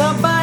Somebody.